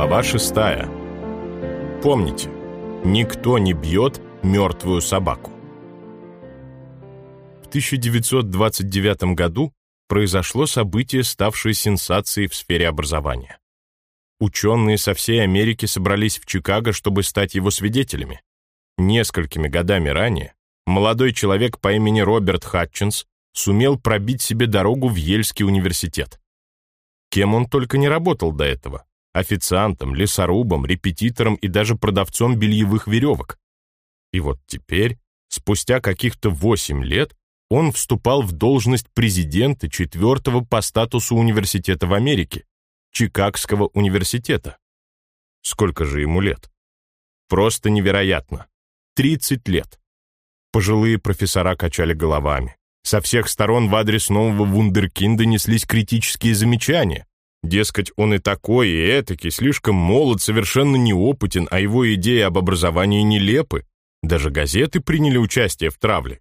Глава 6. Помните, никто не бьет мертвую собаку. В 1929 году произошло событие, ставшее сенсацией в сфере образования. Ученые со всей Америки собрались в Чикаго, чтобы стать его свидетелями. Несколькими годами ранее молодой человек по имени Роберт Хатчинс сумел пробить себе дорогу в Ельский университет. Кем он только не работал до этого. Официантом, лесорубом, репетитором и даже продавцом бельевых веревок. И вот теперь, спустя каких-то восемь лет, он вступал в должность президента четвертого по статусу университета в Америке, Чикагского университета. Сколько же ему лет? Просто невероятно. 30 лет. Пожилые профессора качали головами. Со всех сторон в адрес нового вундеркинда неслись критические замечания. Дескать, он и такой, и этакий, слишком молод, совершенно неопытен, а его идеи об образовании нелепы. Даже газеты приняли участие в травле.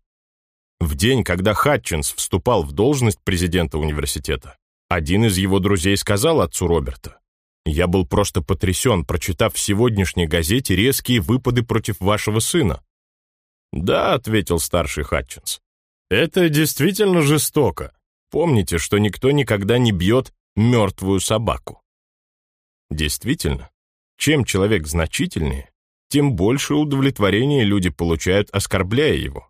В день, когда Хатчинс вступал в должность президента университета, один из его друзей сказал отцу Роберта, «Я был просто потрясен, прочитав в сегодняшней газете резкие выпады против вашего сына». «Да», — ответил старший Хатчинс, это действительно жестоко. Помните, что никто никогда не бьет мертвую собаку. Действительно, чем человек значительнее, тем больше удовлетворения люди получают, оскорбляя его.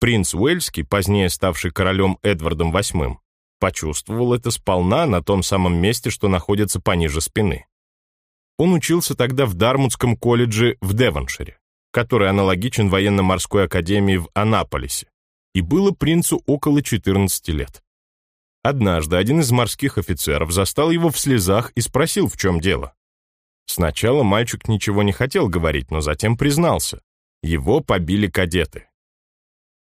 Принц Уэльский, позднее ставший королем Эдвардом VIII, почувствовал это сполна на том самом месте, что находится пониже спины. Он учился тогда в Дармутском колледже в Девоншире, который аналогичен военно-морской академии в Анаполисе, и было принцу около 14 лет. Однажды один из морских офицеров застал его в слезах и спросил, в чем дело. Сначала мальчик ничего не хотел говорить, но затем признался. Его побили кадеты.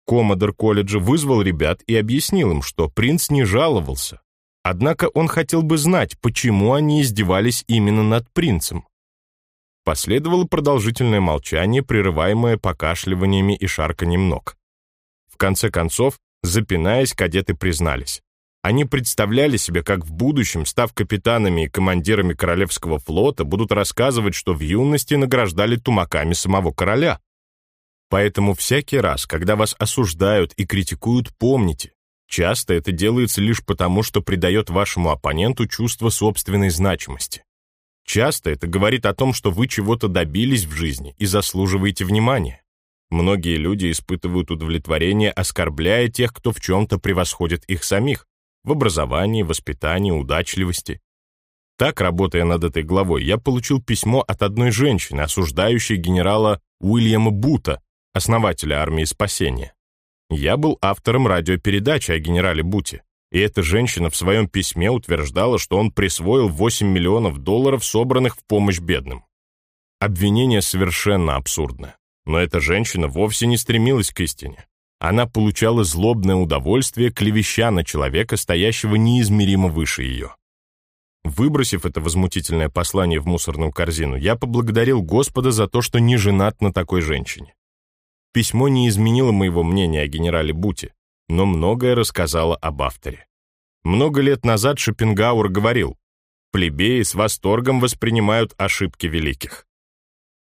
Коммодор колледжа вызвал ребят и объяснил им, что принц не жаловался. Однако он хотел бы знать, почему они издевались именно над принцем. Последовало продолжительное молчание, прерываемое покашливаниями и шарканьем ног конце концов, запинаясь, кадеты признались. Они представляли себе, как в будущем, став капитанами и командирами Королевского флота, будут рассказывать, что в юности награждали тумаками самого короля. Поэтому всякий раз, когда вас осуждают и критикуют, помните, часто это делается лишь потому, что придает вашему оппоненту чувство собственной значимости. Часто это говорит о том, что вы чего-то добились в жизни и заслуживаете внимания. Многие люди испытывают удовлетворение, оскорбляя тех, кто в чем-то превосходит их самих, в образовании, воспитании, удачливости. Так, работая над этой главой, я получил письмо от одной женщины, осуждающей генерала Уильяма Бута, основателя армии спасения. Я был автором радиопередачи о генерале Буте, и эта женщина в своем письме утверждала, что он присвоил 8 миллионов долларов, собранных в помощь бедным. Обвинение совершенно абсурдное. Но эта женщина вовсе не стремилась к истине. Она получала злобное удовольствие, клевеща на человека, стоящего неизмеримо выше ее. Выбросив это возмутительное послание в мусорную корзину, я поблагодарил Господа за то, что не женат на такой женщине. Письмо не изменило моего мнения о генерале Буте, но многое рассказало об авторе. Много лет назад Шопенгауэр говорил, «Плебеи с восторгом воспринимают ошибки великих».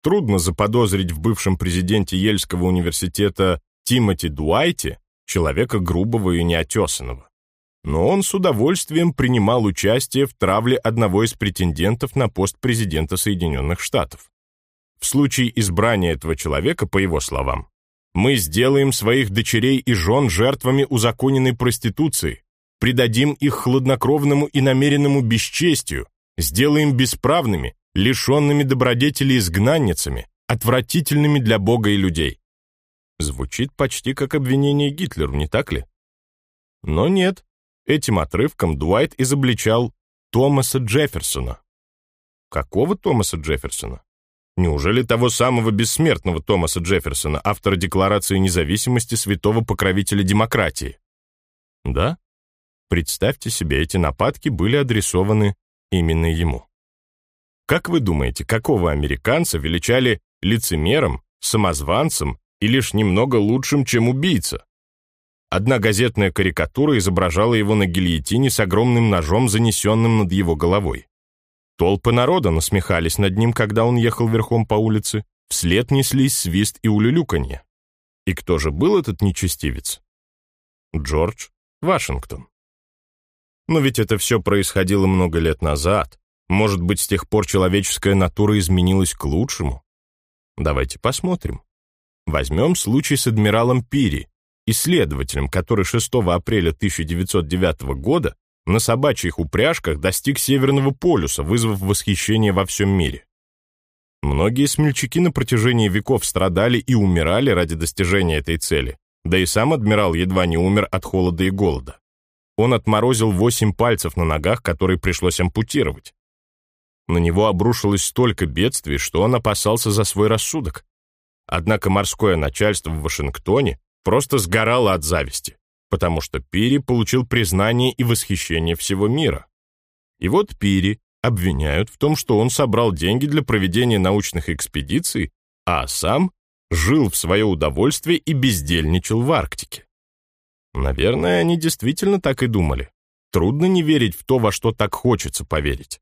Трудно заподозрить в бывшем президенте Ельского университета Тимоти Дуайте человека грубого и неотесанного. Но он с удовольствием принимал участие в травле одного из претендентов на пост президента Соединенных Штатов. В случае избрания этого человека, по его словам, мы сделаем своих дочерей и жен жертвами узаконенной проституции, придадим их хладнокровному и намеренному бесчестию, сделаем бесправными, лишенными добродетели изгнанницами, отвратительными для Бога и людей. Звучит почти как обвинение Гитлеру, не так ли? Но нет, этим отрывком Дуайт изобличал Томаса Джефферсона. Какого Томаса Джефферсона? Неужели того самого бессмертного Томаса Джефферсона, автора Декларации независимости святого покровителя демократии? Да? Представьте себе, эти нападки были адресованы именно ему. Как вы думаете, какого американца величали лицемером, самозванцем и лишь немного лучшим, чем убийца? Одна газетная карикатура изображала его на гильотине с огромным ножом, занесенным над его головой. Толпы народа насмехались над ним, когда он ехал верхом по улице, вслед неслись свист и улюлюканье. И кто же был этот нечестивец? Джордж Вашингтон. Но ведь это все происходило много лет назад. Может быть, с тех пор человеческая натура изменилась к лучшему? Давайте посмотрим. Возьмем случай с адмиралом Пири, исследователем, который 6 апреля 1909 года на собачьих упряжках достиг Северного полюса, вызвав восхищение во всем мире. Многие смельчаки на протяжении веков страдали и умирали ради достижения этой цели, да и сам адмирал едва не умер от холода и голода. Он отморозил восемь пальцев на ногах, которые пришлось ампутировать. На него обрушилось столько бедствий, что он опасался за свой рассудок. Однако морское начальство в Вашингтоне просто сгорало от зависти, потому что Пири получил признание и восхищение всего мира. И вот Пири обвиняют в том, что он собрал деньги для проведения научных экспедиций, а сам жил в свое удовольствие и бездельничал в Арктике. Наверное, они действительно так и думали. Трудно не верить в то, во что так хочется поверить.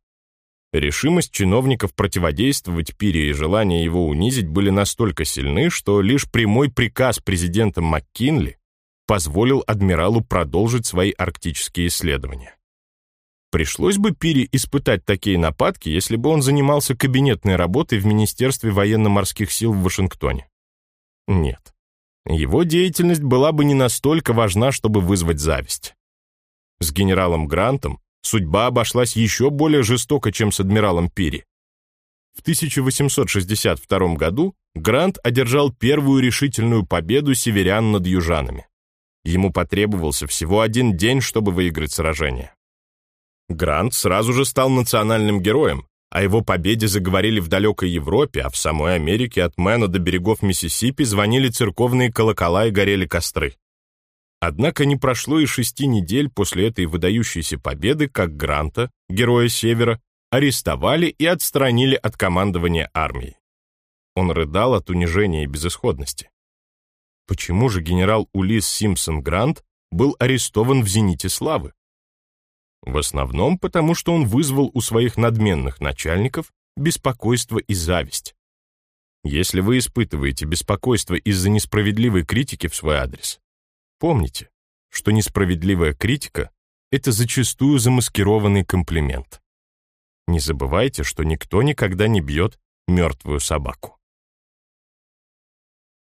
Решимость чиновников противодействовать Пире и желание его унизить были настолько сильны, что лишь прямой приказ президента МакКинли позволил адмиралу продолжить свои арктические исследования. Пришлось бы Пири испытать такие нападки, если бы он занимался кабинетной работой в Министерстве военно-морских сил в Вашингтоне. Нет. Его деятельность была бы не настолько важна, чтобы вызвать зависть. С генералом Грантом судьба обошлась еще более жестоко, чем с адмиралом Пири. В 1862 году Грант одержал первую решительную победу северян над южанами. Ему потребовался всего один день, чтобы выиграть сражение. Грант сразу же стал национальным героем, о его победе заговорили в далекой Европе, а в самой Америке от Мэна до берегов Миссисипи звонили церковные колокола и горели костры. Однако не прошло и шести недель после этой выдающейся победы, как Гранта, героя Севера, арестовали и отстранили от командования армией. Он рыдал от унижения и безысходности. Почему же генерал Улис Симпсон Грант был арестован в «Зените славы»? В основном потому, что он вызвал у своих надменных начальников беспокойство и зависть. Если вы испытываете беспокойство из-за несправедливой критики в свой адрес, помните, что несправедливая критика — это зачастую замаскированный комплимент. Не забывайте, что никто никогда не бьет мертвую собаку.